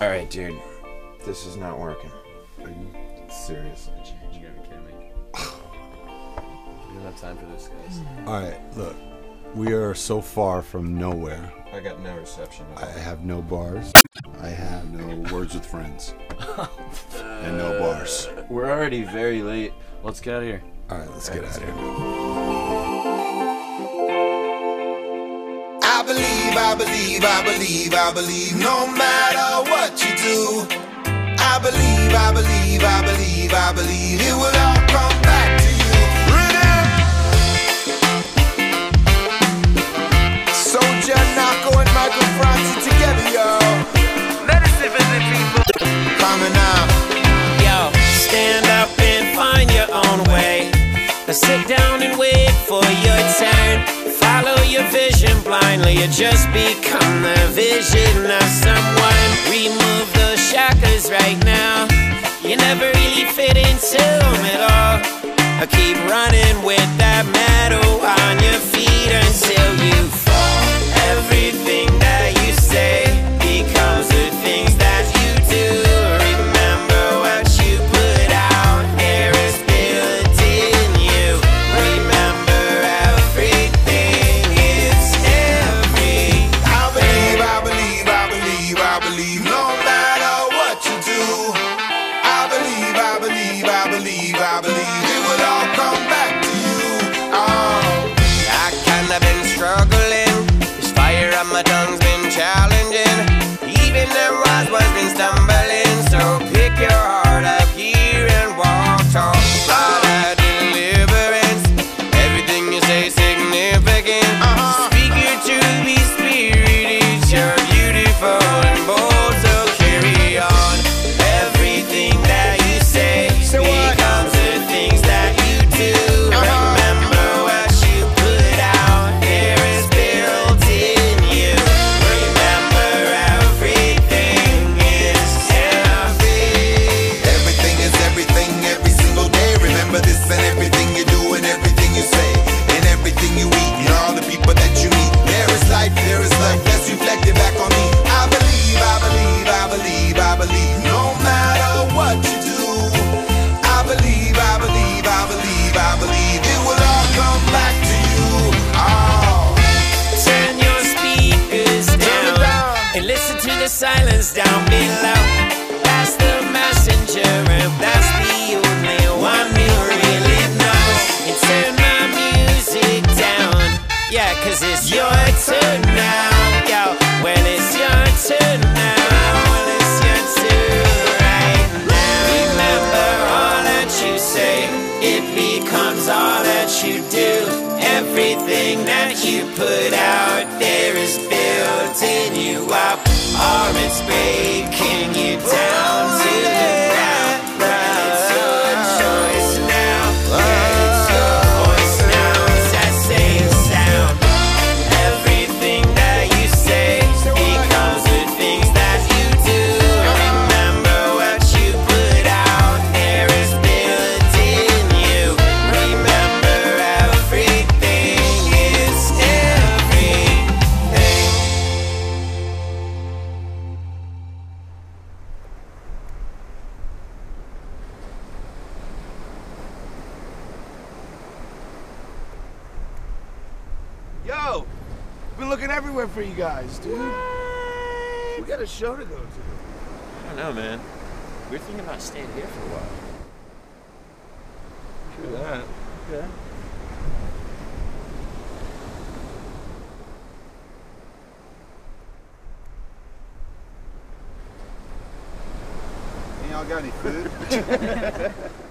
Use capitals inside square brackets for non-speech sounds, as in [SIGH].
All right, dude. This is not working. Are you serious? You gotta be kidding me. we don't have time for this, guys. All right, look. We are so far from nowhere. I got no reception. I have no bars. I have no [LAUGHS] words with friends. [LAUGHS] and no bars. We're already very late. Let's get out of here. All right, let's get out of here. I believe, I believe, I believe, no matter what you do. I believe, I believe, I believe, I believe it will all come back to you. Rhythm. Soldier, Nahko, and Michael Franti together, yo. Medicine for the people. Coming out. Yo, stand up and find your own way. Or sit down and wait for your turn. Follow your vision blindly, or just become the vision of someone. Remove those shackles right now. You never really fit into them at all. Or keep running with that metal on your feet silence down below. That's the messenger, and that's the only one you really know. And turn my music down, yeah, cause it's your turn now. Yo, when it's your turn now, when it's your turn right now. Remember all that you say, it becomes all that you do. Everything that you put out there is built in you up, or it's breaking you down Yo, been looking everywhere for you guys, dude. We got a show to go to. I don't know, man. We are thinking about staying here for a while. True that. Yeah. Ain't y'all got any food? [LAUGHS] [LAUGHS]